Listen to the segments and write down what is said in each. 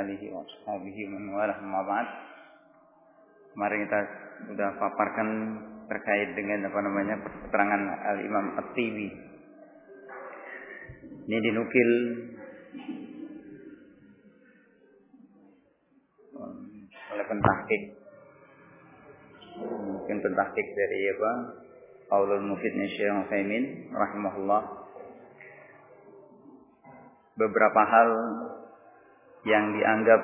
alihi wa ashabihi man walah ma ba'd. Kemarin kita sudah paparkan terkait dengan apa namanya keterangan Al-Imam At-Tibi. Ini dinukil oleh pentahkik mungkin pentahkik dari apa Qaulul Mufidnya Syekh Utsaimin rahimahullah beberapa hal yang dianggap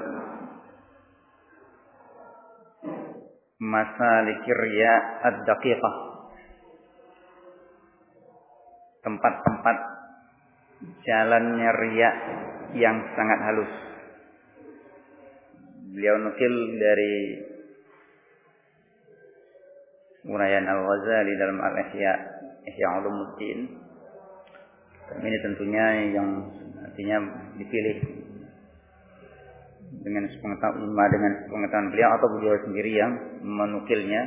masalik riya ad-daqiqah. Tempat-tempat jalannya riya yang sangat halus. Beliau nukil dari Urayan Al-Ghazali dalam Al-Ihya Ihya Ulumuddin. Ini tentunya yang artinya dipilih dengan sepengetahuan dengan pengetahuan beliau atau beliau sendiri yang menukilnya.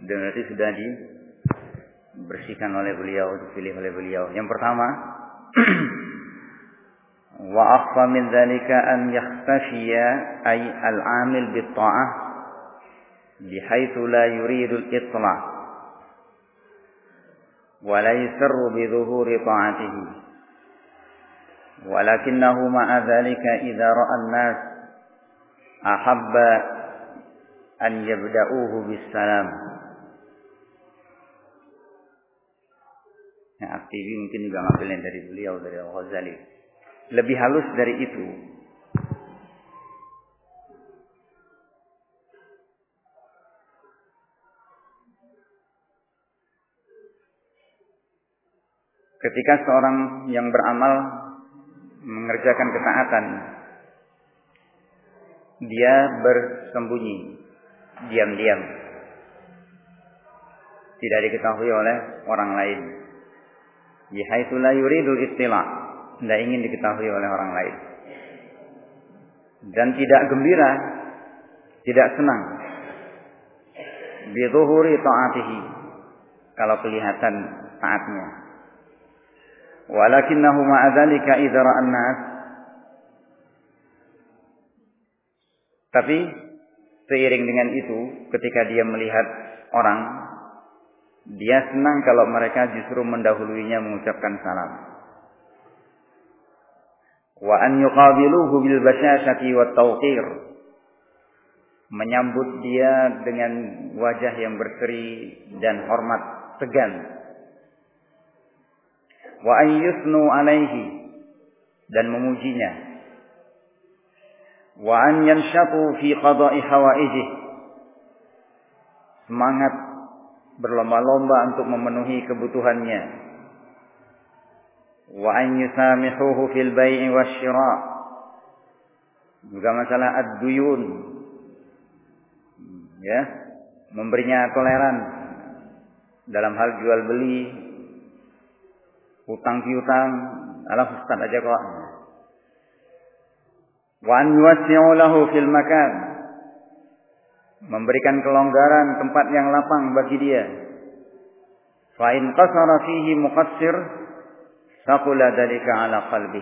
Dan nanti sudah dibersihkan oleh beliau dipilih oleh beliau. Yang pertama wa akhfa min dzalika an yakhtashiya ay al-amil bit ta'ah bihaitsu la yuridu al-itla' wa la yusarru bi dhuhuri ta'atihi ولكنه مع ذلك إذا رأى الناس أحب أن يبدأوه بالسلام Nah, aktivi mungkin juga ngambilnya dari beliau dari Al-Ghazali. Lebih halus dari itu. Ketika seorang yang beramal mengerjakan ketaatan. Dia bersembunyi diam-diam. Tidak diketahui oleh orang lain. Bihaitsu la yuridul istila tidak ingin diketahui oleh orang lain. Dan tidak gembira tidak senang. Bidhuhuri taatihi kalau kelihatan taatnya Walakinnahu ma'adzalika idza ra'an nas Tapi seiring dengan itu ketika dia melihat orang dia senang kalau mereka justru mendahuluinya mengucapkan salam. Wa an yuqabiluhu bil basyashati wat tawqir. Menyambut dia dengan wajah yang berseri dan hormat segan wa an yusnu alaihi. Dan memujinya. Wa an yanshatu fi qada'i hawaijih semangat berlomba-lomba untuk memenuhi kebutuhannya. Wa an yusamihuhu fil bai'i wasyira juga masalah ad-duyun. Ya. Memberinya toleran. Dalam hal jual beli utang piutang, alah ustaz aja kok. Wa an yuwassi'u fil makan. Memberikan kelonggaran tempat yang lapang bagi dia. Fa in qasara fihi muqassir saqula dalika ala qalbi.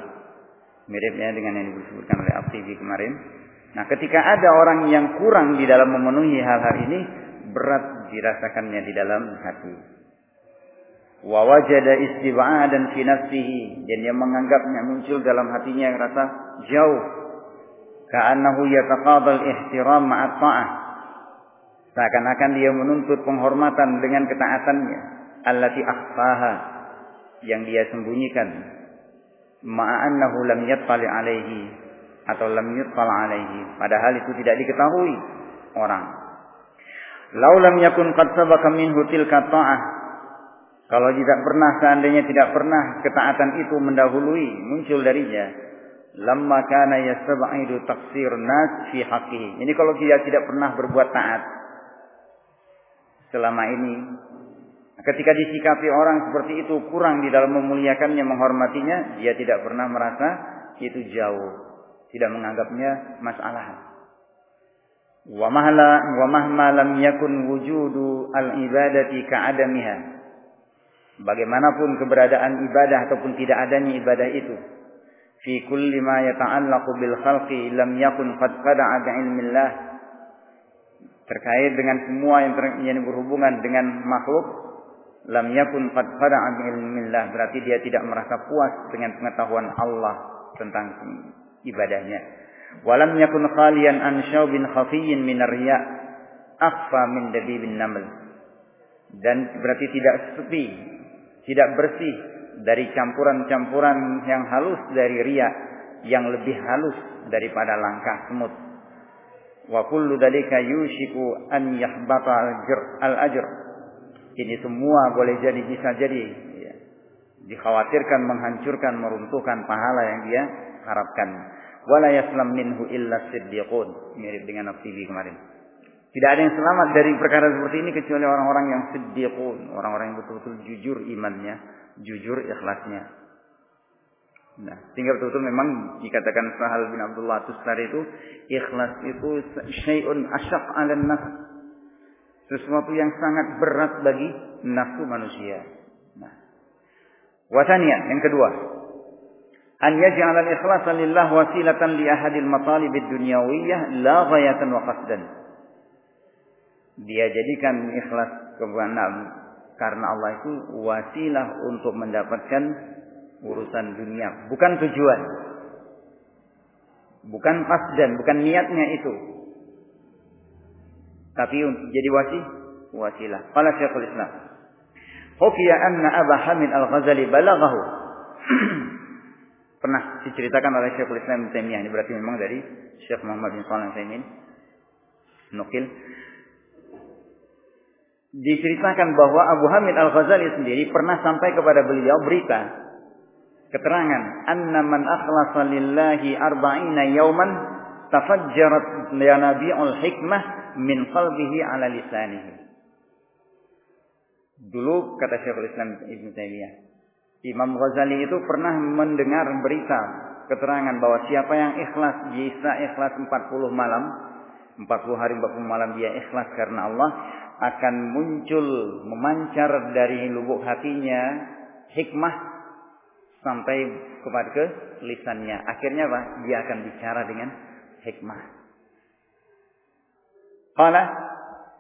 Miripnya dengan yang disebutkan oleh Abtibi kemarin. Nah, ketika ada orang yang kurang di dalam memenuhi hal-hal ini, berat dirasakannya di dalam hati wa wajada istib'adan fi nafsihi. Dan dia menganggapnya muncul dalam hatinya yang rasa jauh. Ka'annahu yataqabal ihtiram ma'at ta'ah. Seakan-akan dia menuntut penghormatan dengan ketaatannya. Allati akhfaha. Yang dia sembunyikan. Ma'annahu lam yattali alaihi. Atau lam yuttal alaihi. Padahal itu tidak diketahui orang. Lau lam yakun qad sabaka minhu tilka ta'ah kalau tidak pernah, seandainya tidak pernah ketaatan itu mendahului, muncul darinya. Lamma kana yastab'idu taksir nas fi. Ini kalau dia tidak pernah berbuat taat selama ini, ketika disikapi orang seperti itu kurang di dalam memuliakannya, menghormatinya, dia tidak pernah merasa itu jauh, tidak menganggapnya masalah. Wa mahla wa mahma lam yakun wujudu al-ibadati ka'adamiha bagaimanapun keberadaan ibadah ataupun tidak adanya ibadah itu fi kulli ma yata'allaqu bil khalqi lam yakun qad qada'a bi ilmillah terkait dengan semua yang, ter, yang berhubungan dengan makhluk lam yakun qad qada'a bi ilmillah berarti dia tidak merasa puas dengan pengetahuan Allah tentang ibadahnya. Walam yakun khalian an syaubin khafiyyin min riya akhfa min dabibin naml dan berarti tidak sepi tidak bersih dari campuran-campuran yang halus dari ria yang lebih halus daripada langkah semut. Wa kullu dalika yushiku an yahbata al-ajr. Ini semua boleh jadi bisa jadi ya, dikhawatirkan menghancurkan meruntuhkan pahala yang dia harapkan. Wala yaslam minhu illa siddiqun. Mirip dengan Nabi kemarin. Tidak ada yang selamat dari perkara seperti ini kecuali orang-orang yang siddiqun, orang-orang yang betul-betul jujur imannya, jujur ikhlasnya. Nah, sehingga betul-betul memang dikatakan Sahal bin Abdullah Tustari itu ikhlas itu syai'un asyaq 'ala nafs. Sesuatu yang sangat berat bagi nafsu manusia. Nah. Watania yang kedua, an yaj'al al-ikhlas lillah wasilatan li ahadil matalib ad-dunyawiyyah la ghayatan wa qasdan. Dia jadikan ikhlas kepada karena Allah itu wasilah untuk mendapatkan urusan dunia, bukan tujuan. Bukan dan bukan niatnya itu. Tapi jadi wasi, wasilah. Qala Syekhul Islam. Hukiya anna Aba Hamid Al-Ghazali balaghahu. Pernah diceritakan oleh Syekhul Islam. Ini berarti memang dari Syekh Muhammad bin Shalih Al-Utsaimin. Nukil diceritakan bahwa Abu Hamid Al-Ghazali sendiri pernah sampai kepada beliau berita keterangan anna man akhlasa lillahi arba'ina yauman tafajjarat yanabi'ul hikmah min qalbihi ala lisanihi. Dulu kata Syekhul Islam Ibn Taimiyah Imam Ghazali itu pernah mendengar berita keterangan bahwa siapa yang ikhlas bisa ikhlas 40 malam 40 hari 40 malam dia ikhlas karena Allah akan muncul memancar dari lubuk hatinya hikmah sampai kepada ke lisannya. Akhirnya apa? Dia akan bicara dengan hikmah. Qala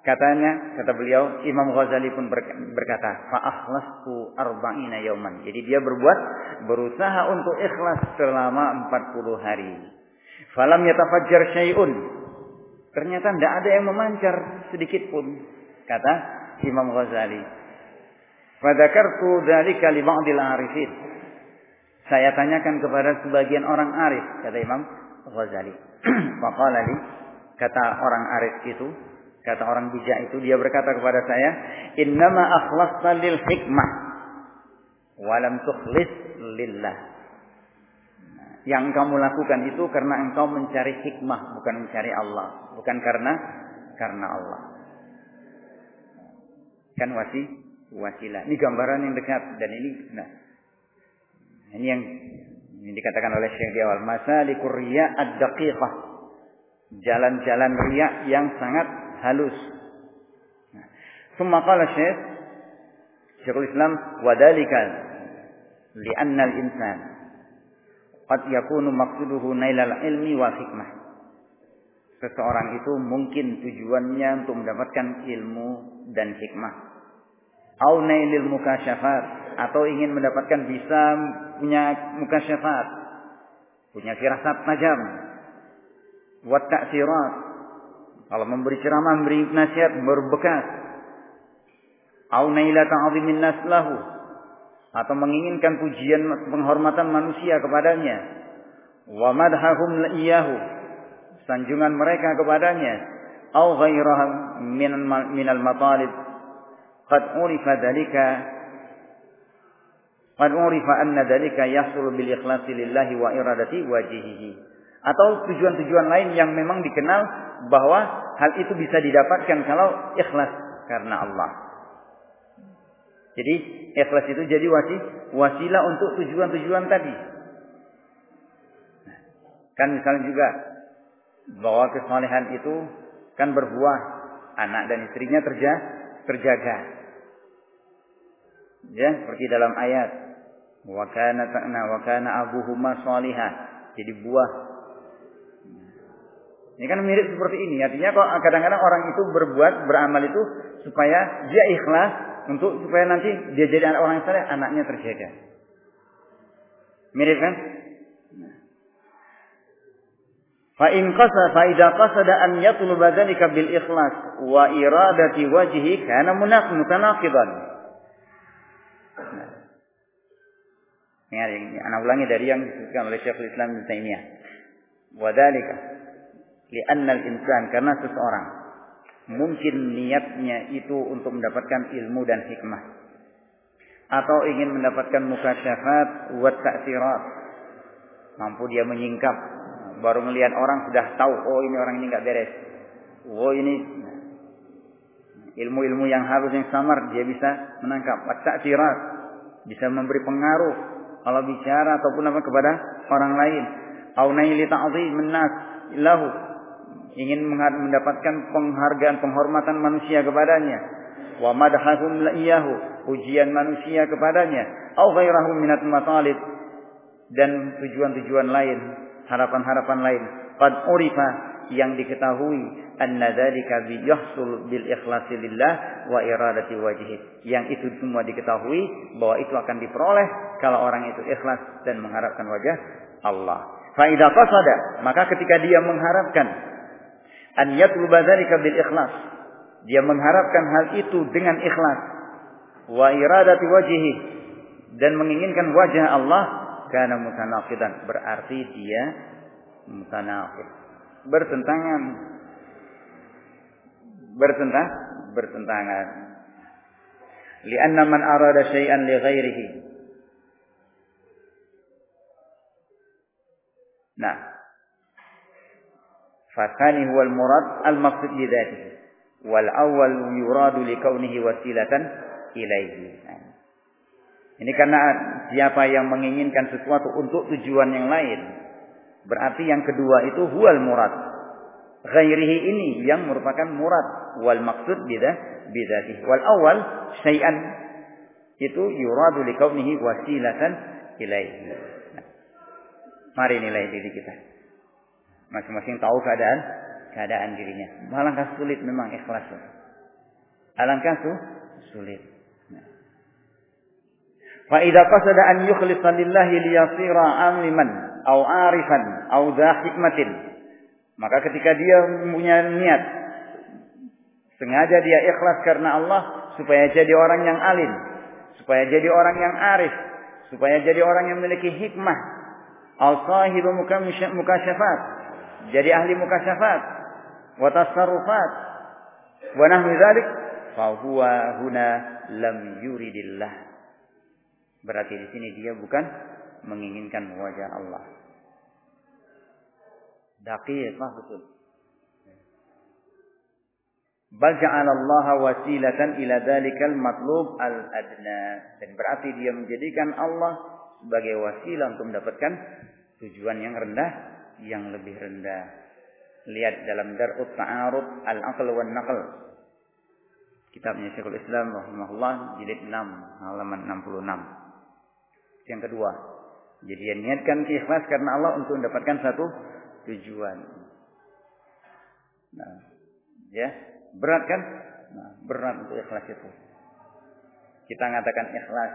katanya kata beliau Imam Ghazali pun berkata fa akhlastu arba'ina yauman. Jadi dia berbuat berusaha untuk ikhlas selama 40 hari. Falam yatafajjar syai'un. Ternyata tidak ada yang memancar sedikit pun kata Imam Ghazali. Fadakartu dzalika li ba'dil arifin. Saya tanyakan kepada sebagian orang arif, kata Imam Ghazali. Faqala li, kata orang arif itu, kata orang bijak itu, dia berkata kepada saya, "Innama akhlasta lil hikmah wa lam tukhlis lillah." Yang kamu lakukan itu karena engkau mencari hikmah, bukan mencari Allah, bukan karena karena Allah. Kan wasi, wasilah. Ini gambaran yang dekat dan ini nah. Ini yang ini dikatakan oleh Syekh di awal masalikur riya ad-daqiqah. Jalan-jalan riya yang sangat halus. Nah. Summa qala Syekh Syekhul Islam wadalika li'anna al-insan qad yakunu maqsuduhu nailal ilmi wal hikmah. Seseorang itu mungkin tujuannya untuk mendapatkan ilmu dan hikmah au nailil mukasyafat atau ingin mendapatkan bisa punya mukasyafat punya firasat tajam wa ta'sirat. Kalau memberi ceramah memberi nasihat berbekas. Au naila ta'zimin nas lahu. Atau menginginkan pujian penghormatan manusia kepadanya. Wa madhahum sanjungan mereka kepadanya. Au ghairahum min al matalib قد عرف ذلك قد عرف أن ذلك يحصل بالإخلاص لله وإرادة وجهه atau tujuan-tujuan lain yang memang dikenal bahwa hal itu bisa didapatkan kalau ikhlas karena Allah. Jadi ikhlas itu jadi wasi, wasilah untuk tujuan-tujuan tadi. Kan misalnya juga bahwa kesalehan itu kan berbuah anak dan istrinya terja, terjaga. Ya, seperti dalam ayat Wa kana ta'na wa kana abuhuma. Jadi buah. Ini kan mirip seperti ini. Artinya kok kadang-kadang orang itu berbuat, beramal itu supaya dia ikhlas untuk supaya nanti dia jadi anak orang saleh, anaknya terjaga. Mirip kan? Fa in qasa fa idza qasada an yatluba bil ikhlas wa iradati wajhi kana mutanaqidan. Nah, ini anak ulangi dari yang disebutkan oleh Syekhul Islam Ibnu Taimiyah. Wa dzalika li'anna al-insan karena seseorang mungkin niatnya itu untuk mendapatkan ilmu dan hikmah. Atau ingin mendapatkan mukasyafat wa ta'sirat. Mampu dia menyingkap. Baru melihat orang sudah tahu oh ini orang ini nggak beres. Oh ini ilmu-ilmu yang halus yang samar dia bisa menangkap. At-ta'sirat bisa memberi pengaruh. Kalau bicara ataupun apa kepada orang lain. Au naili ta'zim nas lahu. Ingin mendapatkan penghargaan penghormatan manusia kepadanya. Wa madhahum iyahu ujian manusia kepadanya. Au ghairahu minat matalib. Dan tujuan-tujuan lain harapan-harapan lain. Qad urifa yang diketahui anna dzalika yahsul bil ikhlasi lillah wa iradati wajhi. Yang itu semua diketahui bahwa itu akan diperoleh kalau orang itu ikhlas dan mengharapkan wajah Allah. Fa idza qasada, maka ketika dia mengharapkan an yatluba dzalika bil ikhlas, dia mengharapkan hal itu dengan ikhlas wa iradati wajhi dan menginginkan wajah Allah kana mutanaqidan berarti dia mutanaqid bertentangan bertentang bertentangan lianna man arada syai'an li ghairihi nah fasani huwa al murad al maqsud li dhatihi wal awwal yuradu li kaunihi wasilatan ilaihi nah, ini karena siapa yang menginginkan sesuatu untuk tujuan yang lain. Berarti yang kedua itu huwal murad. Ghairihi ini yang merupakan murad wal maksud bidah bidatih. Wal awal syai'an itu yuradu likaunihi wasilatan ilaihi. Nah, mari nilai diri kita. Masing-masing tahu keadaan keadaan dirinya. Alangkah sulit memang ikhlas. Alangkah su sulit. Fa idza qasada an yukhlisa lillahi liyasira amliman au arifan au dha hikmatin. Maka ketika dia punya niat sengaja dia ikhlas karena Allah supaya jadi orang yang alim. Supaya jadi orang yang arif. Supaya jadi orang yang memiliki hikmah. Al sahibu mukasyafat. Jadi ahli mukasyafat. Wa tasarrufat. Wa nahwi dzalik fa huwa huna lam yuridillah. Berarti di sini dia bukan menginginkan wajah Allah. Daqiqah betul. Bal ja'ala Allah wasilatan ila dalikal matlub al-adna. Dan berarti dia menjadikan Allah sebagai wasilah untuk mendapatkan tujuan yang rendah, yang lebih rendah. Lihat dalam Darut Ta'arud Al-Aql wan Naql. Kitabnya Syekhul Islam rahimahullah jilid 6 halaman 66. Yang kedua, jadi dia niatkan ikhlas karena Allah untuk mendapatkan satu tujuan. Nah, ya, berat kan? Nah, berat untuk ikhlas itu. Kita mengatakan ikhlas.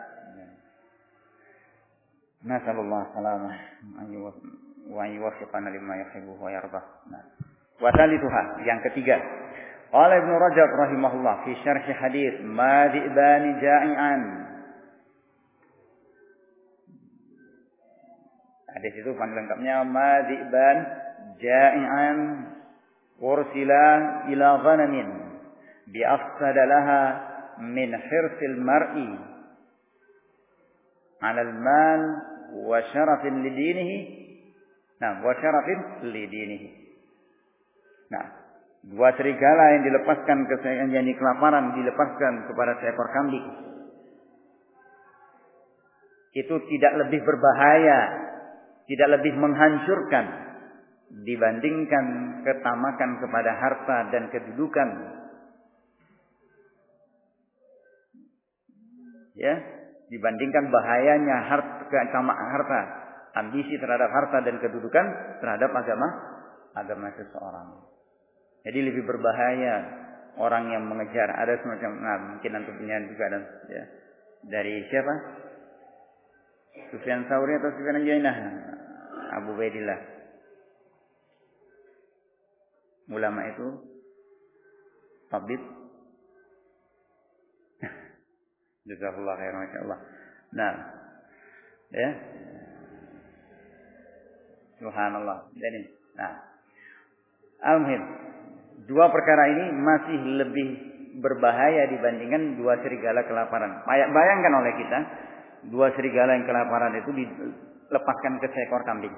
Nasallallahu salamah wa yuwaffiqana lima wa yardah. Nah. Wa yang ketiga. Qala Ibnu Rajab rahimahullah fi syarh ma di'bani ja'ian Hadis itu panggilan lengkapnya madziban ja'ian ursila ila ghanamin bi hirsil mar'i ala al-mal wa syarafin lidinihi nah wa syarafin lidinihi nah dua serigala yang dilepaskan ke yang kelaparan dilepaskan kepada seekor kambing. Itu tidak lebih berbahaya tidak lebih menghancurkan dibandingkan ketamakan kepada harta dan kedudukan. Ya, dibandingkan bahayanya harta harta, ambisi terhadap harta dan kedudukan terhadap agama agama seseorang. Jadi lebih berbahaya orang yang mengejar ada semacam nah, mungkin antum punya juga dan ya, dari siapa? Sufyan Sauri atau Sufyan Jainah? Abu Baidillah. Ulama itu tabib Jazakallah khair Allah. Nah, ya. Subhanallah. Jadi, nah. Almuhim, dua perkara ini masih lebih berbahaya dibandingkan dua serigala kelaparan. Bayangkan oleh kita, dua serigala yang kelaparan itu dilepaskan ke seekor kambing.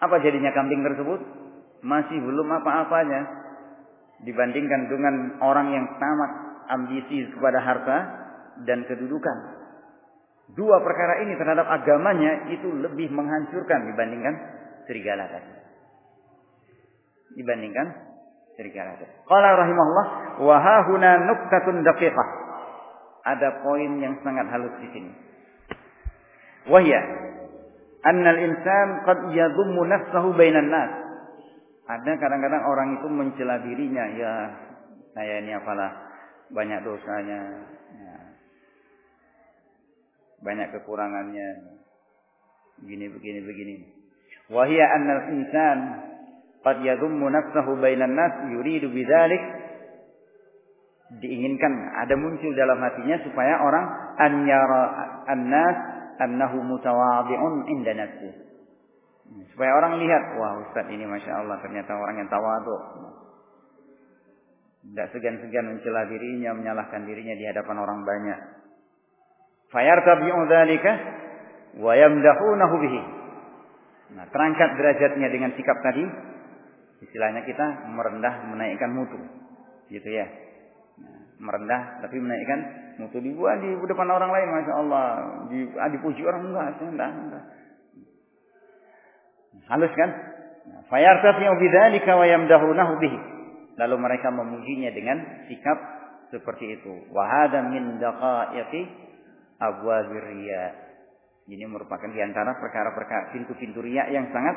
Apa jadinya kambing tersebut? Masih belum apa-apanya dibandingkan dengan orang yang tamat ambisi kepada harta dan kedudukan. Dua perkara ini terhadap agamanya itu lebih menghancurkan dibandingkan serigala tadi. Dibandingkan serigala tadi. Qala rahimahullah wa hahuna nuktatun daqiqah. Ada poin yang sangat halus di sini. Wahya anna al-insan qad yadhummu nafsahu bainan nas. Ada kadang-kadang orang itu mencela dirinya, ya saya ini apalah banyak dosanya, banyak kekurangannya. Begini begini begini. Wahia annal insan qad yadhummu nafsahu bainan nas yuridu bidzalik diinginkan ada muncul dalam hatinya supaya orang an yara an-nas annahu mutawadhi'un inda nafsi. Supaya orang lihat, wah Ustaz ini Masya Allah ternyata orang yang tawadhu. Tidak segan-segan mencela dirinya, menyalahkan dirinya di hadapan orang banyak. Fayartabi'u dzalika wa yamdahunahu bihi. Nah, terangkat derajatnya dengan sikap tadi, istilahnya kita merendah menaikkan mutu. Gitu ya. Nah, merendah tapi menaikkan mutu dibuat di depan orang lain Masya Allah di, ah, dipuji orang enggak enggak, enggak. Halus kan nah, fayartafi'u bidzalika wa yamdahunahu bihi lalu mereka memujinya dengan sikap seperti itu wa hadha min daqaiqi abwabir riya. Ini merupakan di antara perkara-perkara pintu-pintu riya yang sangat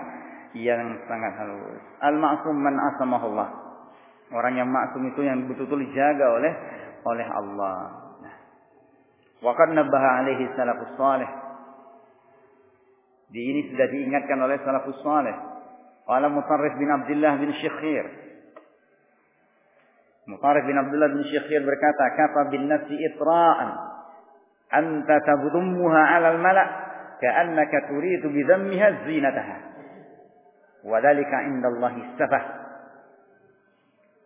yang sangat halus. Al-ma'sum man asamahullah. Orang yang maksum itu yang betul-betul dijaga oleh oleh Allah. Nah. Wa qad nabbaha alaihi salafus salih. Di ini sudah diingatkan oleh salafus salih. Qala Mutarrif bin Abdullah bin Syekhir. Mutarrif bin Abdullah bin Syekhir berkata, "Kafa bin nafsi itra'an." anta tabdummuha 'ala al-mala' ka'annaka turidu bi dhammiha zinataha. Wa dzalika 'inda Allah safah.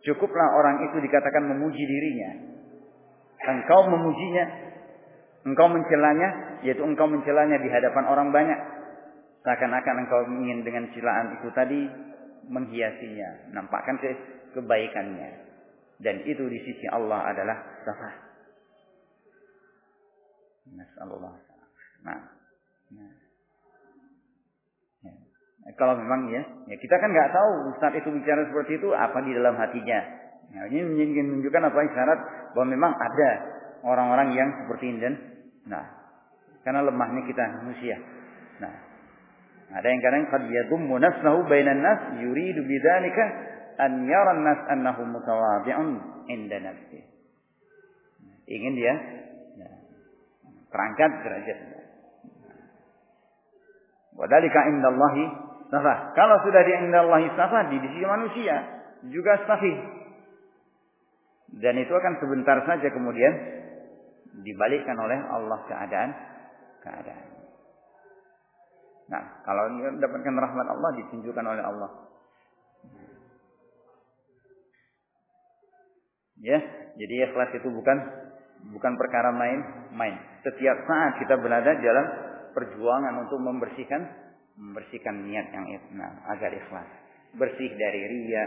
Cukuplah orang itu dikatakan memuji dirinya. Engkau memujinya, engkau mencelanya, yaitu engkau mencelanya di hadapan orang banyak. Seakan-akan engkau ingin dengan celaan itu tadi menghiasinya, nampakkan ke kebaikannya. Dan itu di sisi Allah adalah. Nasallallahu Nah, nah. Ya. Kalau memang ya, ya kita kan nggak tahu Ustaz itu bicara seperti itu apa di dalam hatinya. Ya, ini menunjukkan apa isyarat bahwa memang ada orang-orang yang seperti ini dan nah karena lemahnya kita manusia. Nah, ada yang kadang qad yadummu nafsahu bainan nas yuridu bidzalika an yara an-nas annahu mutawadhi'un inda nafsi. Ingin dia terangkat derajatnya. Wadalika indallahi safah. Kalau sudah di indallahi safah di sisi manusia juga sahih. Dan itu akan sebentar saja kemudian dibalikkan oleh Allah keadaan keadaan. Nah, kalau mendapatkan rahmat Allah ditunjukkan oleh Allah. Ya, jadi ikhlas itu bukan bukan perkara main-main. Setiap saat kita berada dalam perjuangan untuk membersihkan membersihkan niat yang nah, agar ikhlas. Bersih dari ria.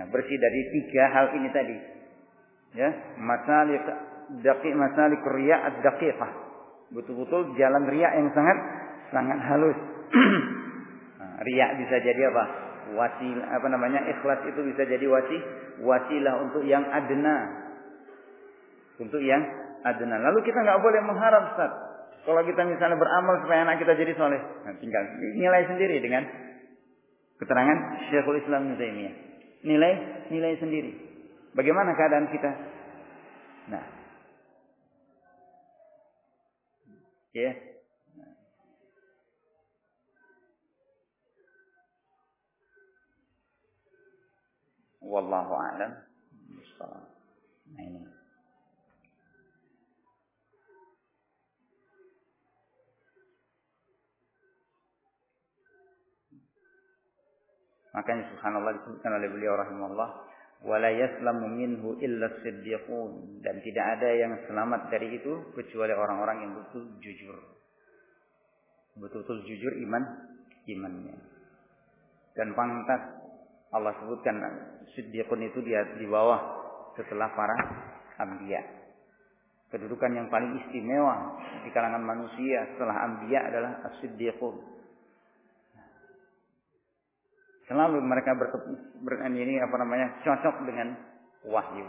Nah, bersih dari tiga hal ini tadi. Ya, masalik daqi masalik riya ad-daqiqah. Betul-betul jalan ria yang sangat sangat halus. nah, ria bisa jadi apa? Wasilah apa namanya? Ikhlas itu bisa jadi wasi wasilah untuk yang adna. Untuk yang adna. Lalu kita nggak boleh mengharap Ustaz. Kalau kita misalnya beramal supaya anak kita jadi soleh, nah, tinggal nilai sendiri dengan keterangan Syekhul Islam Taimiyah. Nilai nilai sendiri. Bagaimana keadaan kita? Nah, ya. Wallahu a'lam. Nah ini. Makanya subhanallah disebutkan oleh beliau rahimahullah, wala yaslamu minhu illa siddiqun dan tidak ada yang selamat dari itu kecuali orang-orang yang betul jujur. Betul-betul jujur iman imannya. Dan pantas Allah sebutkan siddiqun itu dia di bawah setelah para anbiya. Kedudukan yang paling istimewa di kalangan manusia setelah anbiya adalah as-siddiqun Selalu mereka ber, ini apa namanya cocok dengan wahyu.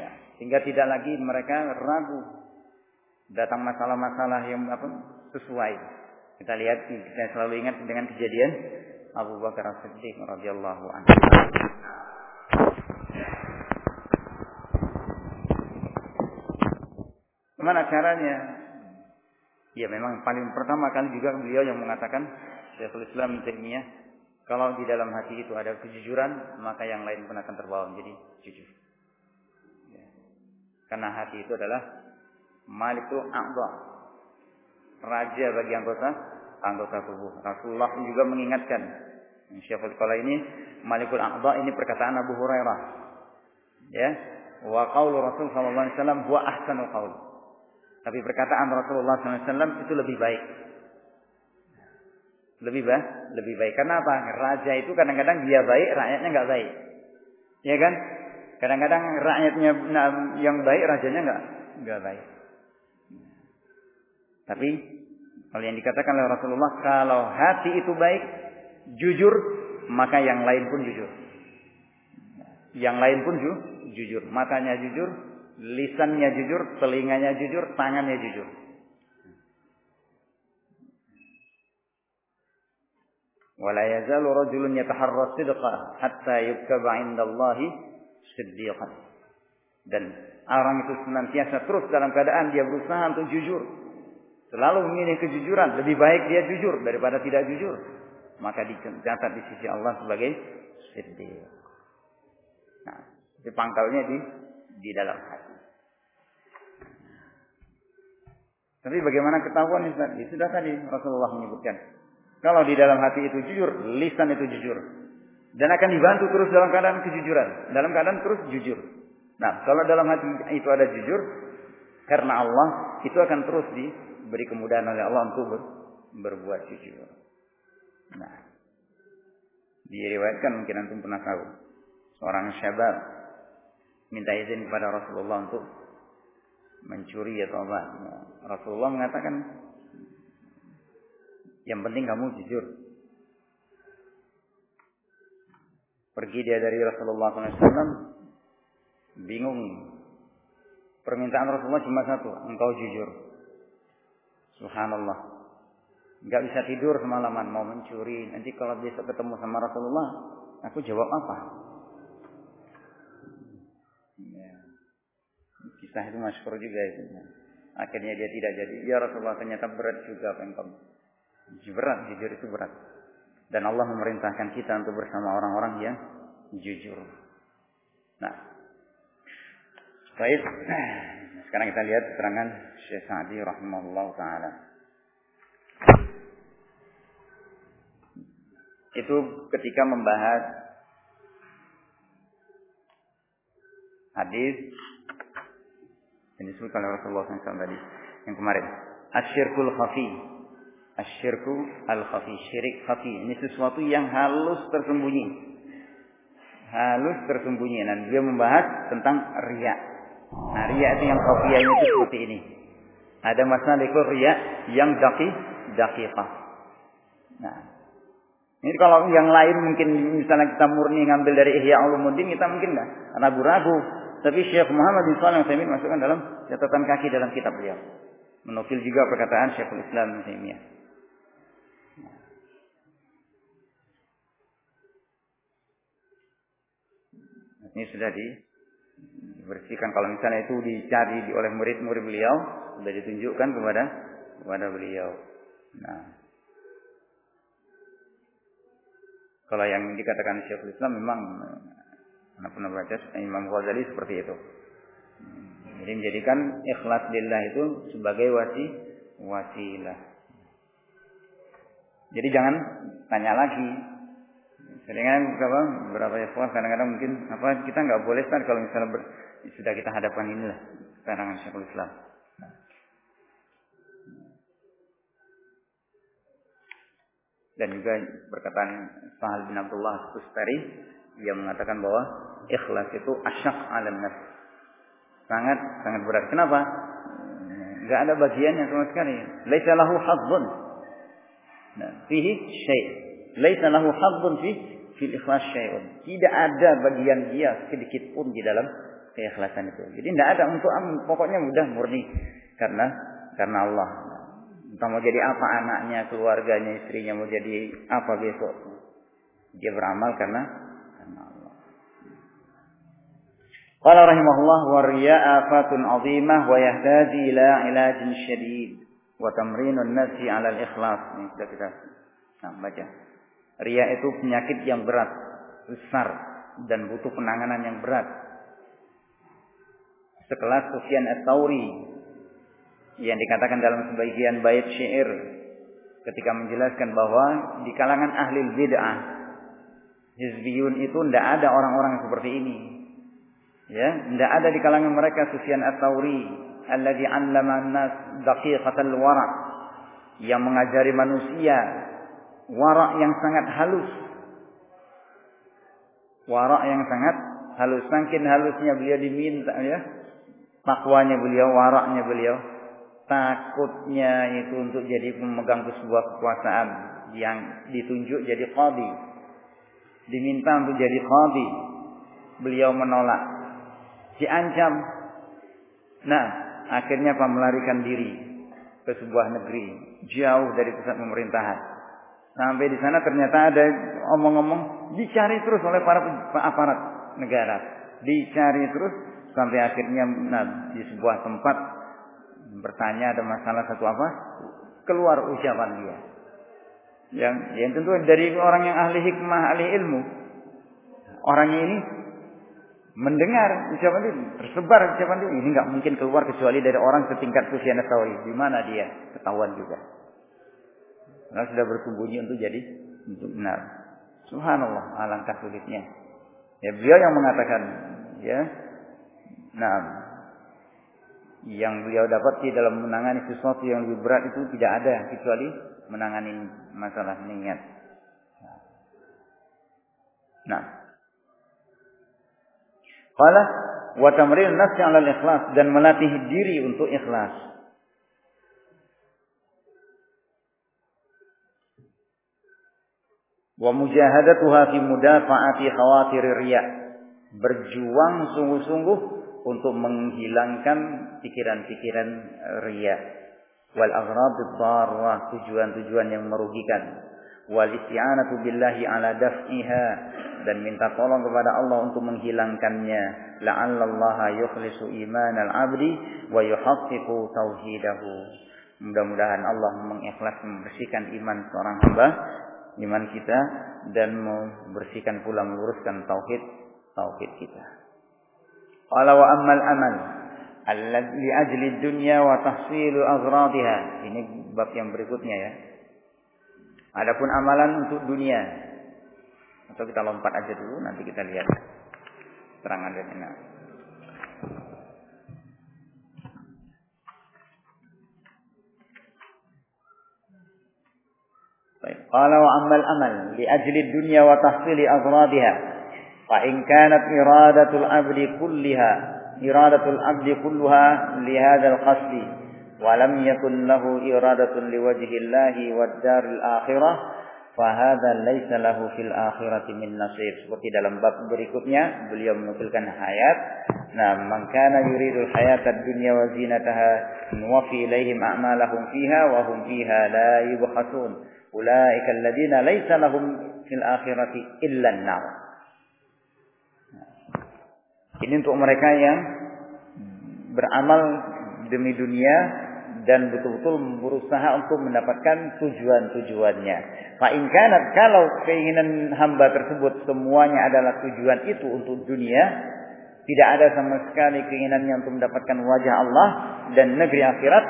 Ya, sehingga tidak lagi mereka ragu datang masalah-masalah yang apa sesuai. Kita lihat kita selalu ingat dengan kejadian Abu Bakar As-Siddiq radhiyallahu anhu. Gimana caranya? Ya memang paling pertama kali juga beliau yang mengatakan Syekhul Islam Taimiyah kalau di dalam hati itu ada kejujuran, maka yang lain pun akan terbawa menjadi jujur. Ya. Karena hati itu adalah malikul a'dha. Raja bagi anggota anggota tubuh. Rasulullah juga mengingatkan. Syekhul Qala ini malikul a'dha ini perkataan Abu Hurairah. Ya. Wa qaulu Rasul sallallahu alaihi wasallam huwa ahsanul qaul. Tapi perkataan Rasulullah SAW itu lebih baik lebih baik, lebih baik. Karena apa? Raja itu kadang-kadang dia baik, rakyatnya nggak baik. Ya kan? Kadang-kadang rakyatnya yang baik, rajanya nggak nggak baik. Tapi kalau yang dikatakan oleh Rasulullah, kalau hati itu baik, jujur, maka yang lain pun jujur. Yang lain pun ju, jujur. Matanya jujur, lisannya jujur, telinganya jujur, tangannya jujur. ولا يزال رجل يتحرى الصدق حتى يكتب عند الله صديقا dan orang itu senantiasa terus dalam keadaan dia berusaha untuk jujur selalu memilih kejujuran lebih baik dia jujur daripada tidak jujur maka dicatat di sisi Allah sebagai siddiq nah itu pangkalnya di di dalam hati tapi bagaimana ketahuan Ustaz? Sudah tadi Rasulullah menyebutkan kalau di dalam hati itu jujur, lisan itu jujur. Dan akan dibantu terus dalam keadaan kejujuran. Dalam keadaan terus jujur. Nah, kalau dalam hati itu ada jujur, karena Allah, itu akan terus diberi kemudahan oleh Allah untuk ber, berbuat jujur. Nah, diriwayatkan mungkin antum pernah tahu. Seorang syabab minta izin kepada Rasulullah untuk mencuri atau apa. Nah, Rasulullah mengatakan yang penting kamu jujur. Pergi dia dari Rasulullah SAW, bingung. Permintaan Rasulullah cuma satu, engkau jujur. Subhanallah. Enggak bisa tidur semalaman, mau mencuri. Nanti kalau besok ketemu sama Rasulullah, aku jawab apa? Ya. Kisah itu masyhur juga itu. Akhirnya dia tidak jadi. Ya Rasulullah ternyata berat juga kamu Berat, jujur itu berat. Dan Allah memerintahkan kita untuk bersama orang-orang yang jujur. Nah, baik. Sekarang kita lihat keterangan Syekh Sa'di rahimahullah taala. Itu ketika membahas hadis yang disebutkan oleh Rasulullah SAW tadi yang kemarin. Asyirkul khafi Asyirku al-khafi, syirik khafi. Ini sesuatu yang halus tersembunyi. Halus tersembunyi. Dan dia membahas tentang riya. Nah, riya itu yang khafiyahnya itu seperti ini. Ada masalah riya yang daki, daqiqah. Nah, ini kalau yang lain mungkin misalnya kita murni ngambil dari Ihya Ulumuddin kita mungkin enggak ragu-ragu. Tapi Syekh Muhammad bin Shalih Utsaimin masukkan dalam catatan kaki dalam kitab beliau. menukil juga perkataan Syekhul Islam Taimiyah. Ini sudah dibersihkan. Kalau misalnya itu dicari oleh murid-murid beliau, sudah ditunjukkan kepada kepada beliau. Nah, kalau yang dikatakan Syekhul Islam memang anak pernah baca Imam Ghazali seperti itu. Jadi menjadikan ikhlas lillah itu sebagai wasi wasilah. Jadi jangan tanya lagi. Seringkan apa beberapa ikhlas kadang-kadang mungkin apa kita nggak boleh kan kalau misalnya ber, sudah kita hadapkan inilah karangan Syekhul Islam. Dan juga perkataan Sahal bin Abdullah Tustari yang mengatakan bahwa ikhlas itu asyak alam Sangat sangat berat. Kenapa? Enggak ada bagiannya sama sekali. Laisa lahu hadzun. Nah, fihi syai'. Laisa lahu hadzun fi fil ikhlas syai'un. Tidak ada bagian dia sedikit pun di dalam keikhlasan itu. Jadi tidak ada untuk pokoknya mudah murni karena karena Allah. Entah mau jadi apa anaknya, keluarganya, istrinya mau jadi apa besok. Dia beramal karena Qala rahimahullah wa riya'a afatun 'azimah wa yahtaji ila ilajin syadid wa tamrinun nafsi 'ala al-ikhlas. Ini sudah kita nah, baca. Riya itu penyakit yang berat, besar dan butuh penanganan yang berat. Sekelas Sufyan Ats-Tsauri yang dikatakan dalam sebagian bait syair ketika menjelaskan bahwa di kalangan ahli bid'ah hizbiyun itu tidak ada orang-orang seperti ini Ya, tidak ada di kalangan mereka Sufyan Ats-Tsauri alladzi 'allama an-nas daqiqatal wara' yang mengajari manusia wara' yang sangat halus. Wara' yang sangat halus. Saking halusnya beliau diminta ya. Takwanya beliau, waraknya beliau. Takutnya itu untuk jadi pemegang sebuah kekuasaan yang ditunjuk jadi qadi. Diminta untuk jadi qadi. Beliau menolak diancam. Nah, akhirnya apa melarikan diri ke sebuah negeri jauh dari pusat pemerintahan. Sampai di sana ternyata ada omong-omong dicari terus oleh para aparat negara. Dicari terus sampai akhirnya nah, di sebuah tempat bertanya ada masalah satu apa? Keluar ucapan dia. Yang yang tentu dari orang yang ahli hikmah, ahli ilmu. Orangnya ini mendengar ucapan ini, tersebar ucapan ini, ini nggak mungkin keluar kecuali dari orang setingkat Sufyan Tsauri. Di mana dia? Ketahuan juga. Nah, sudah bersembunyi untuk jadi untuk benar. Subhanallah, alangkah sulitnya. Ya beliau yang mengatakan, ya, nah, yang beliau dapat di dalam menangani sesuatu yang lebih berat itu tidak ada kecuali menangani masalah niat. Nah, Qala wa tamrin nafsi 'ala ikhlas dan melatih diri untuk ikhlas. Wa mujahadatuha fi mudafa'ati khawatir riya. Berjuang sungguh-sungguh untuk menghilangkan pikiran-pikiran riya wal aghrad dharrah tujuan-tujuan yang merugikan. Wal isti'anatu billahi ala daf'iha dan minta tolong kepada Allah untuk menghilangkannya. La'allallaha yukhlisu imanal abdi wa yuhaqqiqu tauhidahu. Mudah-mudahan Allah mengikhlas membersihkan iman seorang hamba iman kita dan membersihkan pula meluruskan tauhid tauhid kita Qala wa ammal amal li ajli dunya wa tahsilu azradiha. Ini bab yang berikutnya ya. Adapun amalan untuk dunia. Atau kita lompat aja dulu nanti kita lihat terangan dari enak. Baik. Qala wa ammal amal li ajli dunya wa tahsili azradiha. فإن كانت إرادة العبد كلها إرادة العبد كلها لهذا القصد ولم يكن له إرادة لوجه الله والدار الآخرة فهذا ليس له في الآخرة من nasib seperti dalam bab berikutnya beliau menukilkan ayat Nah, man kana yuridul hayatad dunya wa zinataha nuwaffi ilaihim a'malahum fiha wa hum fiha la yubkhasun. Ulaika alladziina laisa lahum fil akhirati illa an-nar. Ini untuk mereka yang beramal demi dunia dan betul-betul berusaha untuk mendapatkan tujuan-tujuannya. Fa kalau keinginan hamba tersebut semuanya adalah tujuan itu untuk dunia, tidak ada sama sekali keinginannya untuk mendapatkan wajah Allah dan negeri akhirat,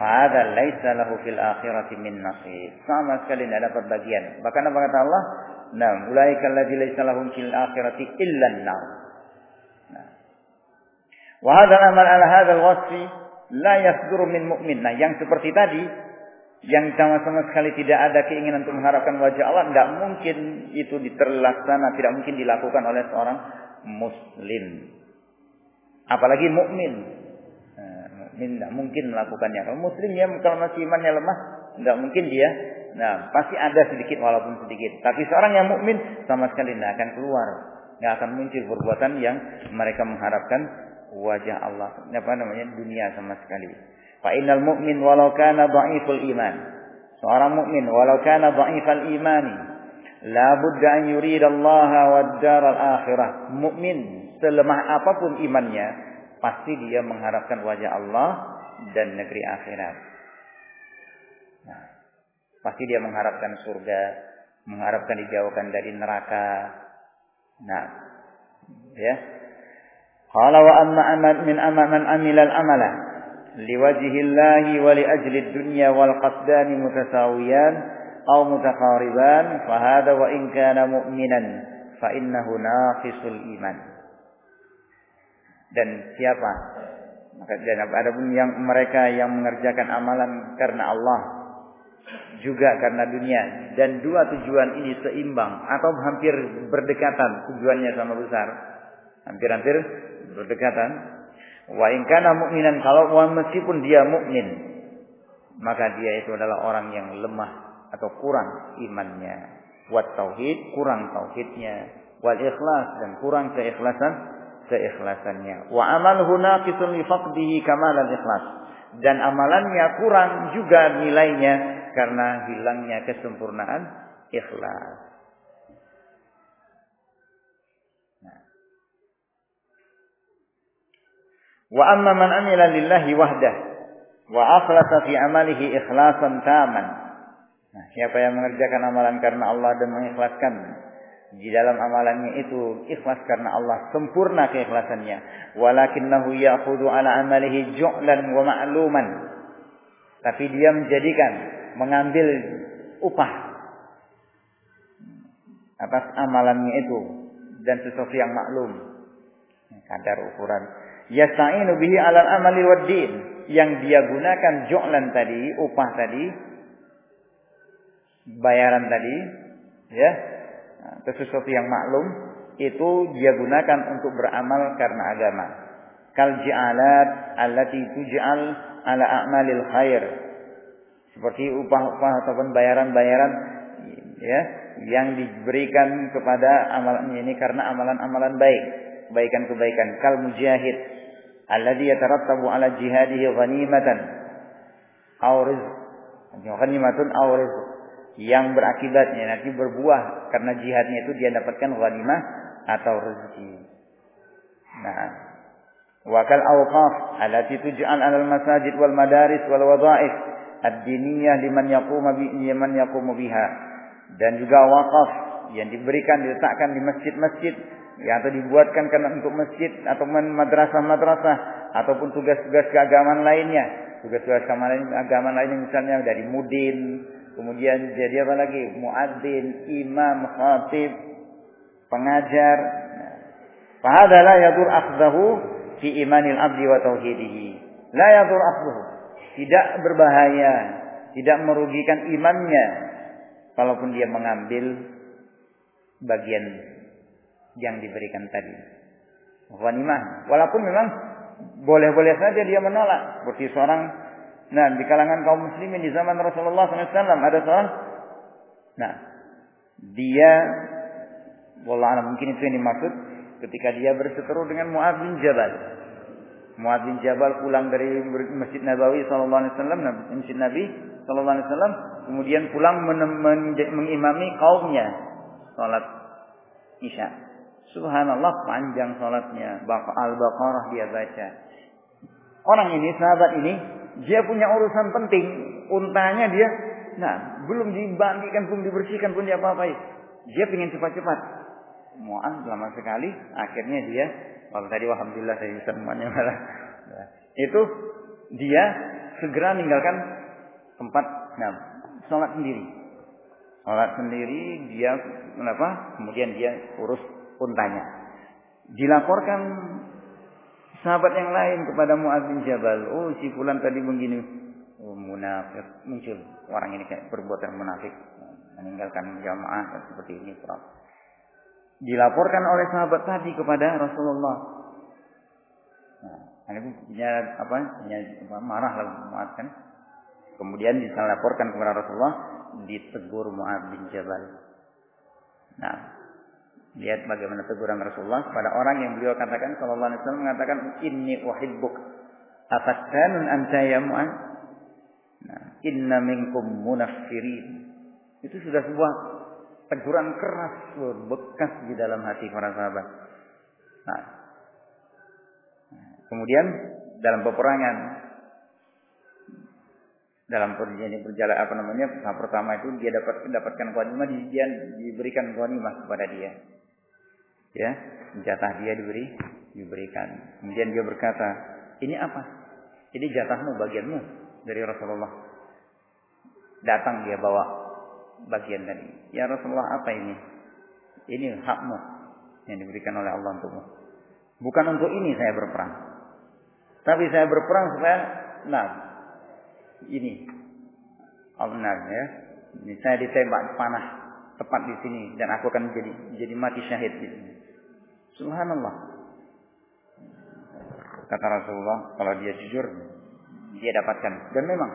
Fahada laisa lahu fil akhirati min nasib. Sama sekali tidak dapat bagian. Bahkan apa kata Allah? Nah, ulaika alladzi laisa lahum fil akhirati illa. Wa hadha amal ala hadha al-wasfi la yasduru min mu'min. Nah, yang seperti tadi yang sama-sama sekali tidak ada keinginan untuk mengharapkan wajah Allah, tidak mungkin itu diterlaksana, tidak mungkin dilakukan oleh seorang muslim. Apalagi mukmin tidak mungkin melakukannya. Kalau muslim ya kalau masih imannya lemah, tidak mungkin dia. Nah, pasti ada sedikit walaupun sedikit. Tapi seorang yang mukmin sama sekali tidak akan keluar, tidak akan muncul perbuatan yang mereka mengharapkan wajah Allah. Apa namanya dunia sama sekali. Fa innal mu'min walau kana dha'iful iman. Seorang mukmin walau kana dha'ifal imani, la budda an yurid Allah wa dar al akhirah. Mukmin selemah apa pun imannya, pasti dia mengharapkan wajah Allah dan negeri akhirat. Nah, pasti dia mengharapkan surga, mengharapkan dijauhkan dari neraka. Nah, ya. Qala wa amma amal min amal man amila al-amala liwajhillahi wa li ajli dunya wal qasdani mutasawiyan aw mutaqariban fa hadha wa in kana mu'minan fa innahu naqisul iman. Dan siapa? Maka dan ada pun yang mereka yang mengerjakan amalan karena Allah juga karena dunia dan dua tujuan ini seimbang atau hampir berdekatan tujuannya sama besar. Hampir-hampir berdekatan wa in kana mu'minan kalau meskipun dia mukmin maka dia itu adalah orang yang lemah atau kurang imannya wat tauhid kurang tauhidnya wal ikhlas dan kurang keikhlasan keikhlasannya. Wa amaluhu naqisun li faqdihi kamalan ikhlas. Dan amalannya kurang juga nilainya karena hilangnya kesempurnaan ikhlas. Wa amma man amila lillahi wahdah wa akhlasa fi amalihi ikhlasan taman. Nah, siapa yang mengerjakan amalan karena Allah dan mengikhlaskan di dalam amalannya itu ikhlas karena Allah sempurna keikhlasannya. Walakinnahu ya'khudhu ala amalihi ju'lan wa ma'luman. Tapi dia menjadikan mengambil upah atas amalannya itu dan sesuatu yang maklum. Kadar ukuran yasta'inu bihi alal amali wad din yang dia gunakan ju'lan tadi upah tadi bayaran tadi ya atau sesuatu yang maklum itu dia gunakan untuk beramal karena agama. Kal ji'alat allati tuj'al ala a'malil khair. Seperti upah-upah ataupun bayaran-bayaran ya yang diberikan kepada amalan ini karena amalan-amalan baik, kebaikan-kebaikan. Kal mujahid alladhi yatarattabu ala jihadihi ghanimatan aw rizq. Ghanimatun aw rizq yang berakibatnya nanti berbuah karena jihadnya itu dia dapatkan ghanimah atau rezeki. Nah, wakal awqaf allati tuj'al 'alal masajid wal madaris wal wadha'if ad-diniyah liman yaqumu bi liman yaqumu biha. Dan juga wakaf yang diberikan diletakkan di masjid-masjid yang atau dibuatkan karena untuk masjid atau madrasah-madrasah ataupun tugas-tugas keagamaan lainnya, tugas-tugas keagamaan lainnya misalnya dari mudin, Kemudian jadi apa lagi? Muadzin, imam, khatib, pengajar. Fahada la yadur akhdahu fi imanil abdi wa tauhidihi. La yadur akhdahu. Tidak berbahaya, tidak merugikan imannya kalaupun dia mengambil bagian yang diberikan tadi. Ghanimah. Walaupun memang boleh-boleh saja dia menolak. Seperti seorang Nah, di kalangan kaum muslimin di zaman Rasulullah SAW ada seorang, nah, dia, wallah mungkin itu yang dimaksud, ketika dia berseteru dengan Mu'ad bin Jabal. Mu'ad bin Jabal pulang dari Masjid Nabawi sallallahu alaihi wasallam, Masjid Nabi sallallahu kemudian pulang mengimami kaumnya salat Isya. Subhanallah panjang salatnya, Al-Baqarah dia baca. Orang ini, sahabat ini, dia punya urusan penting, untanya dia, nah, belum dibandikan, belum dibersihkan, pun dia apa-apai. Dia ingin cepat-cepat. Mu'an lama sekali, akhirnya dia kalau tadi alhamdulillah saya bisa malah. Itu dia segera meninggalkan tempat nah, sholat sendiri. Sholat sendiri dia kenapa? Kemudian dia urus untanya. Dilaporkan sahabat yang lain kepada Muaz bin Jabal. Oh si fulan tadi begini. Oh munafik muncul orang ini kayak perbuatan munafik meninggalkan jamaah seperti ini. Prof dilaporkan oleh sahabat tadi kepada Rasulullah. Nah, ini punya apa? Punya marah lah Mu'ad kan. Kemudian dilaporkan kepada Rasulullah, ditegur Mu'ad bin Jabal. Nah, lihat bagaimana teguran Rasulullah kepada orang yang beliau katakan sallallahu alaihi wasallam mengatakan inni uhibbuk atakkanun anta ya Mu'ad. Nah, inna minkum munaffirin. Itu sudah sebuah teguran keras bekas di dalam hati para sahabat. Nah, kemudian dalam peperangan dalam perjanjian berjalan apa namanya tahap pertama itu dia dapat mendapatkan ghanimah dia diberikan ghanimah kepada dia ya jatah dia diberi diberikan kemudian dia berkata ini apa ini jatahmu bagianmu dari Rasulullah datang dia bawa bagian tadi. Ya Rasulullah apa ini? Ini hakmu yang diberikan oleh Allah untukmu. Bukan untuk ini saya berperang. Tapi saya berperang supaya nah ini Allah ya. Ini saya ditembak panah tepat di sini dan aku akan jadi jadi mati syahid di sini. Subhanallah. Kata Rasulullah, kalau dia jujur, dia dapatkan. Dan memang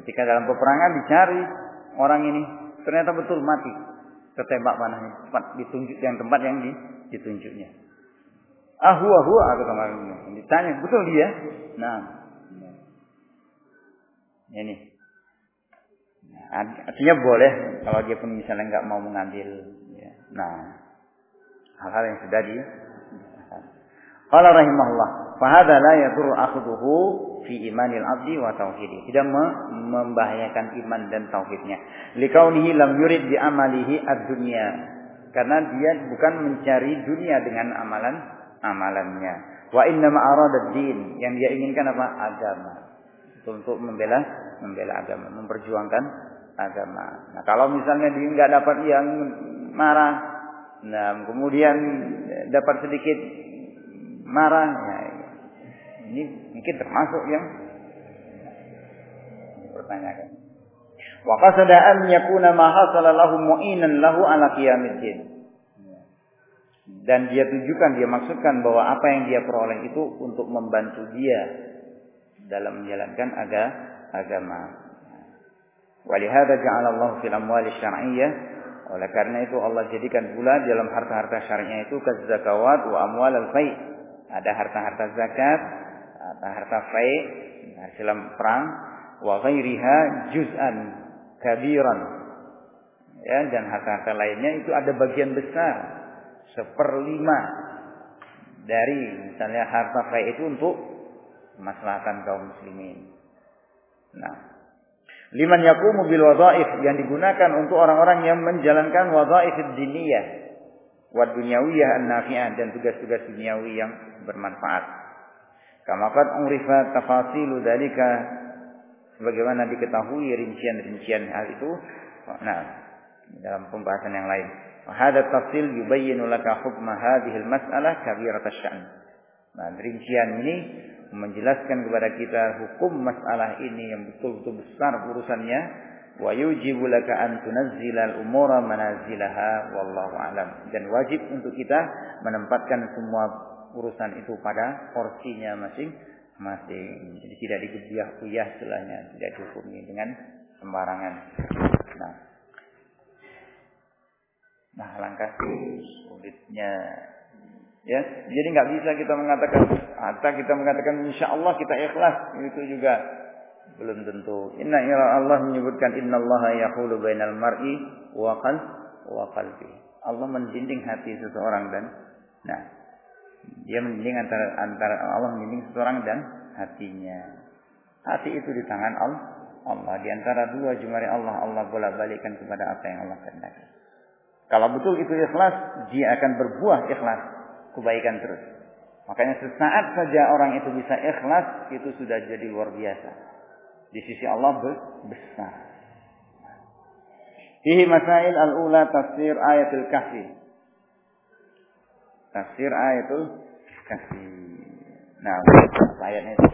ketika dalam peperangan dicari orang ini ternyata betul mati tertembak panahnya tempat ditunjuk yang tempat yang ditunjuknya. Ahu ahu atau kemarin ditanya betul dia. Nah, ini artinya boleh kalau dia pun misalnya nggak mau mengambil. Ya. Nah, hal-hal yang sudah di. Kalau rahimahullah, fahada la yadur akhuduhu fi imanil abdi wa tauhidi. Tidak membahayakan iman dan tauhidnya. Likaunihi lam yurid bi amalihi ad-dunya. Karena dia bukan mencari dunia dengan amalan amalannya. Wa inna ma'arad din yang dia inginkan apa? Agama. Untuk membela membela agama, memperjuangkan agama. Nah, kalau misalnya dia nggak dapat yang marah, nah kemudian dapat sedikit marah, ya, ini mungkin termasuk yang dipertanyakan. Wa qasada an yakuna ma hasala lahu mu'inan lahu ala qiyamiddin. Dan dia tujukan, dia maksudkan bahwa apa yang dia peroleh itu untuk membantu dia dalam menjalankan aga, agama. Walihada ja'ala Allah fil amwali syar'iyyah oleh karena itu Allah jadikan pula dalam harta-harta syar'inya itu kazakawat wa amwal al-fai. Ada harta-harta zakat, harta-harta fai hasil perang wa ghairiha juz'an kabiran ya dan harta-harta lainnya itu ada bagian besar seperlima dari misalnya harta fai itu untuk kemaslahatan kaum muslimin. Nah, liman yakumu bil wadhaif yang digunakan untuk orang-orang yang menjalankan wadhaif diniyah wa dunyawiyah an-nafi'ah dan tugas-tugas duniawi yang bermanfaat. Kama qad urifa tafasilu dalika sebagaimana diketahui rincian-rincian hal itu. Nah, dalam pembahasan yang lain. Hada tafsil yubayyinu laka hukma hadhihi al-mas'alah kabirat asy-sya'n. Nah, rincian ini menjelaskan kepada kita hukum masalah ini yang betul-betul besar urusannya wa yujibu laka an tunazzila al-umura manazilaha wallahu alam dan wajib untuk kita menempatkan semua urusan itu pada porsinya masing-masing. Jadi tidak dikebiah-kuyah istilahnya, tidak dihukumi dengan sembarangan. Nah, nah langkah sulitnya Ya, jadi nggak bisa kita mengatakan, atau kita mengatakan insya Allah kita ikhlas, itu juga belum tentu. Inna Allah menyebutkan Inna Allah yahulu bainal mar'i wa. Allah mendinding hati seseorang dan nah dia mendinding antara antara Allah mendinding seseorang dan hatinya. Hati itu di tangan Allah. Allah di antara dua jemari Allah Allah bolak balikkan kepada apa yang Allah kehendaki. Kalau betul itu ikhlas, dia akan berbuah ikhlas kebaikan terus. Makanya sesaat saja orang itu bisa ikhlas, itu sudah jadi luar biasa. Di sisi Allah besar. Fihi masail al-ula tafsir ayatul kahfi. Tafsir ayatul kahfi. Nah, ayatnya itu.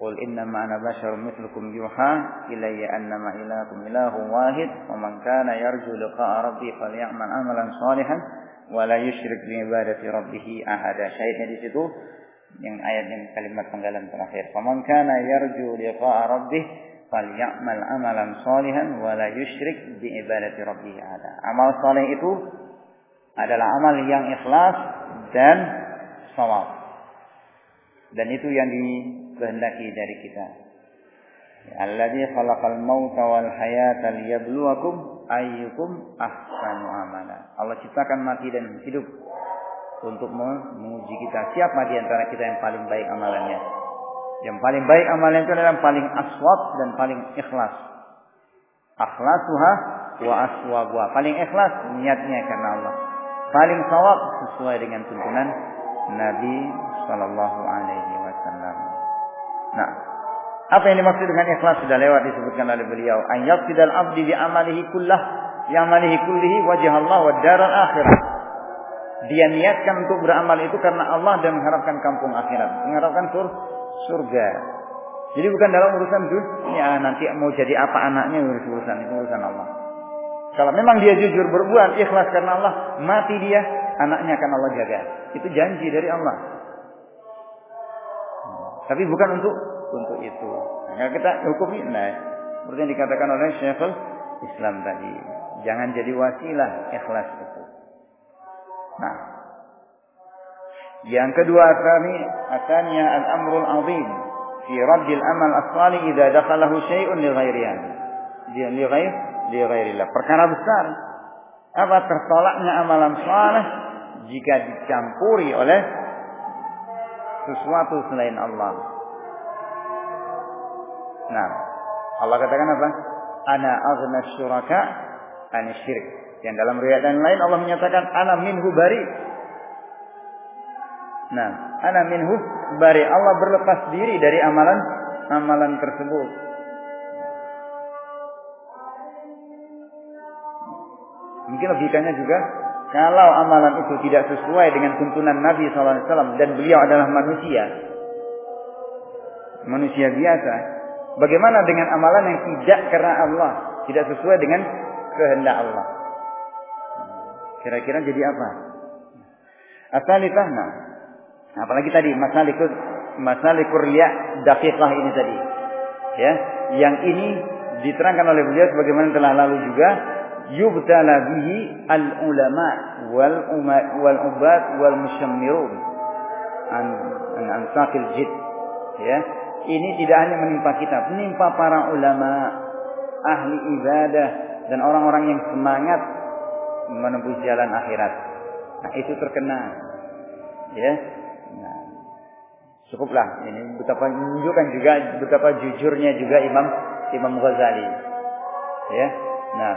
Qul innama ana basyarum mithlukum yuha ilayya annama ilahukum ilahun wahid wa man kana yarju liqa'a rabbi falyamal amalan wala yusyrik bi ibadati rabbih ahada. Syahidnya di situ yang ayat yang kalimat penggalan terakhir. Faman kana yarju liqa'a rabbih falyamal amalan salihan wala yusyrik bi ibadati rabbih ahada. Amal saleh itu adalah amal yang ikhlas dan sawab. Dan itu yang dikehendaki dari kita. Alladzi khalaqal mauta wal hayata liyabluwakum ayyukum ahsanu amala. Allah ciptakan mati dan hidup untuk menguji kita. Siapa di antara kita yang paling baik amalannya? Yang paling baik amalannya itu adalah yang paling aswab dan paling ikhlas. Akhlasuha wa aswabuha. Paling ikhlas niatnya karena Allah. Paling sawab sesuai dengan tuntunan Nabi Sallallahu Alaihi Wasallam. Nah, apa yang dimaksud dengan ikhlas sudah lewat disebutkan oleh beliau. An yaqsidal abdi bi amalihi kullah yang amalihi kullihi wajah Allah wa daral akhirah. Dia niatkan untuk beramal itu karena Allah dan mengharapkan kampung akhirat, mengharapkan sur surga. Jadi bukan dalam urusan dunia nanti mau jadi apa anaknya urus urusan itu urusan Allah. Kalau memang dia jujur berbuat ikhlas karena Allah, mati dia, anaknya akan Allah jaga. Itu janji dari Allah. Tapi bukan untuk untuk itu. Nah, kita hukumi nah seperti yang dikatakan oleh Syekhul Islam tadi. Jangan jadi wasilah ikhlas itu. Nah, yang kedua kami asalnya al-amrul azim fi raddil amal as-salih idza dakhalahu syai'un li. Dia li ghair li ghairillah. Perkara besar apa tertolaknya amalan saleh jika dicampuri oleh sesuatu selain Allah. Nah, Allah katakan apa? Ana aghna syuraka an syirik. Yang dalam riwayat yang lain Allah menyatakan ana minhu bari. Nah, ana minhu bari. Allah berlepas diri dari amalan amalan tersebut. Mungkin logikanya juga kalau amalan itu tidak sesuai dengan tuntunan Nabi SAW dan beliau adalah manusia, manusia biasa, Bagaimana dengan amalan yang tidak karena Allah, tidak sesuai dengan kehendak Allah? Kira-kira jadi apa? Asalifah, nah. Apalagi tadi masalikur masalikur riya daqiqah ini tadi. Ya, yang ini diterangkan oleh beliau sebagaimana telah lalu juga yubtala bihi al ulama wal umat wal ubat wal mushammirun an an, an jid ya ini tidak hanya menimpa kita, menimpa para ulama, ahli ibadah dan orang-orang yang semangat menempuh jalan akhirat. Nah, itu terkena. Ya. Nah, cukuplah ini betapa menunjukkan juga betapa jujurnya juga Imam Imam Ghazali. Ya. Nah,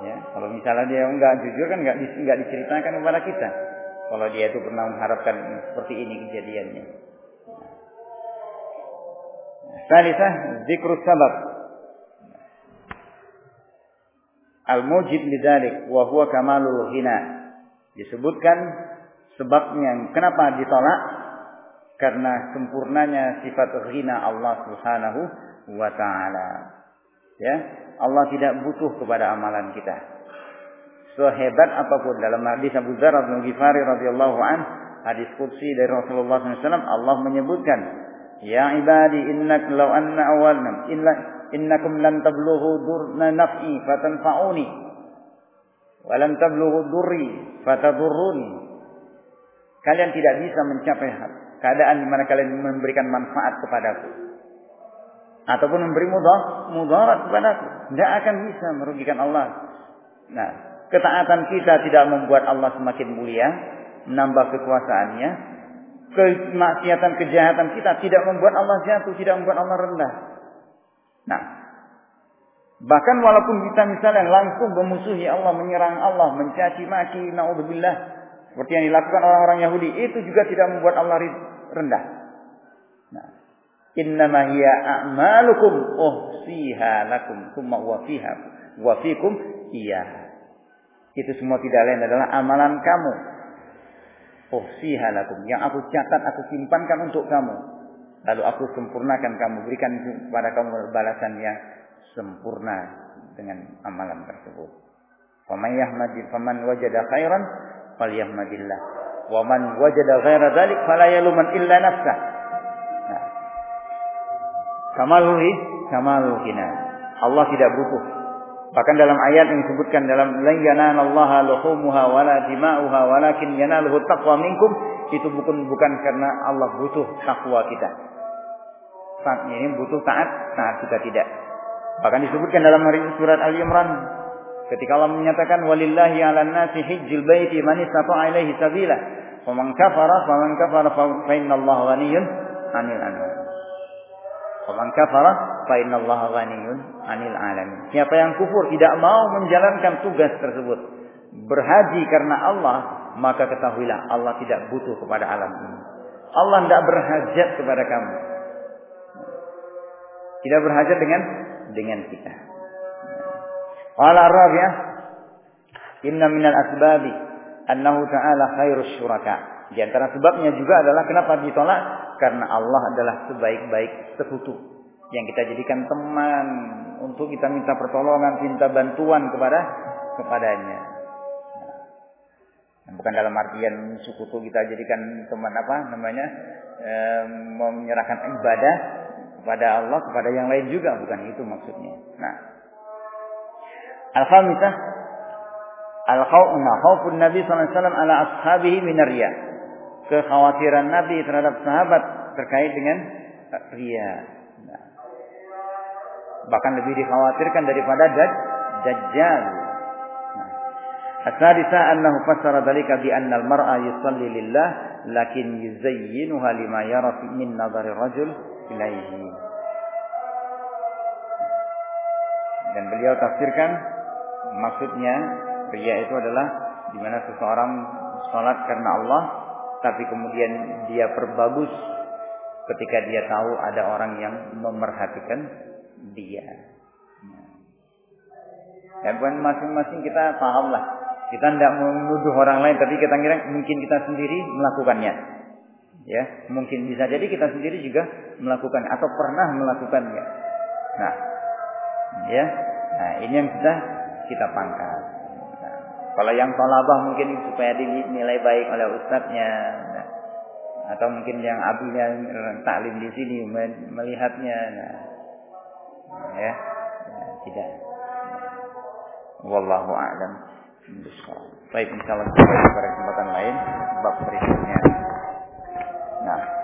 ya, kalau misalnya dia enggak jujur kan enggak enggak diceritakan kepada kita. Kalau dia itu pernah mengharapkan seperti ini kejadiannya. Salisah zikrus sabab. Al-mujib lidzalik wa huwa kamalul ghina. Disebutkan sebabnya kenapa ditolak? Karena sempurnanya sifat ghina Allah Subhanahu wa taala. Ya, Allah tidak butuh kepada amalan kita. Sehebat apa pun dalam hadis Abu Dzar bin Ghifari radhiyallahu an, hadis qudsi dari Rasulullah SAW, Allah menyebutkan Ya ibadi innak law anna awalna illa innakum lan tablughu durna naf'i fatanfa'uni wa lan tablughu durri fatadurruni Kalian tidak bisa mencapai keadaan di mana kalian memberikan manfaat kepadaku. Ataupun memberi mudah, mudarat kepadaku. Tidak akan bisa merugikan Allah. Nah, ketaatan kita tidak membuat Allah semakin mulia, menambah kekuasaannya. Kemaksiatan, kejahatan kita tidak membuat Allah jatuh, tidak membuat Allah rendah. Nah, bahkan walaupun kita misalnya langsung memusuhi Allah, menyerang Allah, mencaci maki, naudzubillah, seperti yang dilakukan orang-orang Yahudi itu juga tidak membuat Allah rendah. Nah, innama hiya a'malukum uhsiha lakum thumma wa fiha wa fikum iya. Itu semua tidak lain adalah amalan kamu. Uhsiha lakum yang aku catat, aku simpankan untuk kamu. Lalu aku sempurnakan kamu, berikan kepada kamu balasan yang sempurna dengan amalan tersebut. Faman yahmadi faman wajada khairan falyahmadillah. Wa man wajada ghaira dzalik fala yaluman illa nafsah. Nah. Kamalul hina. Allah tidak butuh. Bahkan dalam ayat yang disebutkan dalam lan yanalallaha luhumuha wala dima'uha walakin yanaluhu taqwa minkum itu bukan bukan karena Allah butuh takwa kita. Saat ini butuh taat, saat kita tidak. Bahkan disebutkan dalam surat Al Imran Ketika Allah menyatakan walillahi 'alan nasi hijjul baiti man istata'a ilaihi sabila. Faman kafara faman kafara fa innallaha ghaniyyun 'anil 'alamin. Faman kafara fa innallaha ghaniyyun 'anil 'alamin. Siapa yang kufur tidak mau menjalankan tugas tersebut, berhaji karena Allah, maka ketahuilah Allah tidak butuh kepada alam ini. Allah tidak berhajat kepada kamu. Tidak berhajat dengan dengan kita. Qala ar-rabi'ah Inna minal asbabi annahu ta'ala khairus syuraka. Di antara sebabnya juga adalah kenapa ditolak? Karena Allah adalah sebaik-baik sekutu yang kita jadikan teman untuk kita minta pertolongan, minta bantuan kepada kepadanya. Nah, bukan dalam artian sekutu kita jadikan teman apa namanya e, menyerahkan ibadah kepada Allah kepada yang lain juga bukan itu maksudnya. Nah, Al-khamisah Al-khawfuna khawfun Nabi SAW ala ashabihi minar riya. Kekhawatiran Nabi terhadap sahabat terkait dengan ria. Nah. Bahkan lebih dikhawatirkan daripada daj dajjal. Nah. As-sadisa annahu fassara bi anna al-mar'a yusalli lillah lakin yuzayyinuha lima yara min nadhari rajul ilaihi. Dan beliau tafsirkan maksudnya ria itu adalah di mana seseorang sholat karena Allah tapi kemudian dia perbagus ketika dia tahu ada orang yang memerhatikan dia. Dan bukan masing-masing kita paham lah. Kita tidak menuduh orang lain, tapi kita kira mungkin kita sendiri melakukannya. Ya, mungkin bisa jadi kita sendiri juga melakukan atau pernah melakukannya. Nah, ya, nah ini yang kita kita pangkat. Nah, kalau yang tolabah mungkin supaya dinilai baik oleh ustadznya, nah, atau mungkin yang abinya taklim di sini melihatnya, nah, ya, nah, tidak. Wallahu a'lam. Baik, insyaallah kita pada kesempatan lain bab berikutnya. نعم